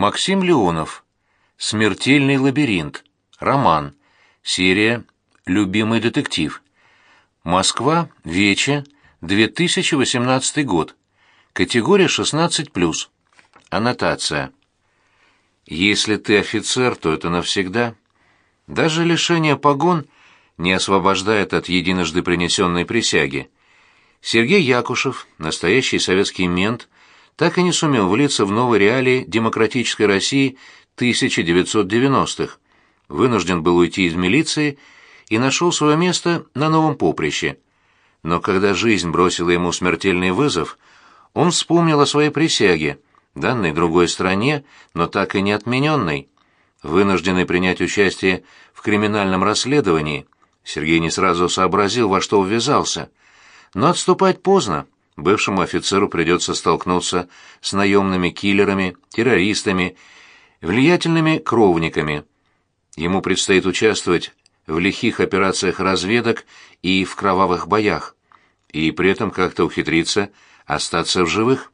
Максим Леонов. Смертельный лабиринт. Роман. Серия «Любимый детектив». Москва. Вече. 2018 год. Категория 16+. Аннотация. Если ты офицер, то это навсегда. Даже лишение погон не освобождает от единожды принесенной присяги. Сергей Якушев, настоящий советский мент, так и не сумел влиться в новые реалии демократической России 1990-х. Вынужден был уйти из милиции и нашел свое место на новом поприще. Но когда жизнь бросила ему смертельный вызов, он вспомнил о своей присяге, данной другой стране, но так и не отмененной. Вынужденный принять участие в криминальном расследовании, Сергей не сразу сообразил, во что ввязался. Но отступать поздно. Бывшему офицеру придется столкнуться с наемными киллерами, террористами, влиятельными кровниками. Ему предстоит участвовать в лихих операциях разведок и в кровавых боях, и при этом как-то ухитриться остаться в живых.